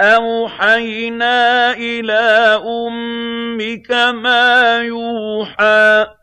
أَوْحَيْنَا إِلَىٰ أُمِّكَ مَا يُوحَىٰ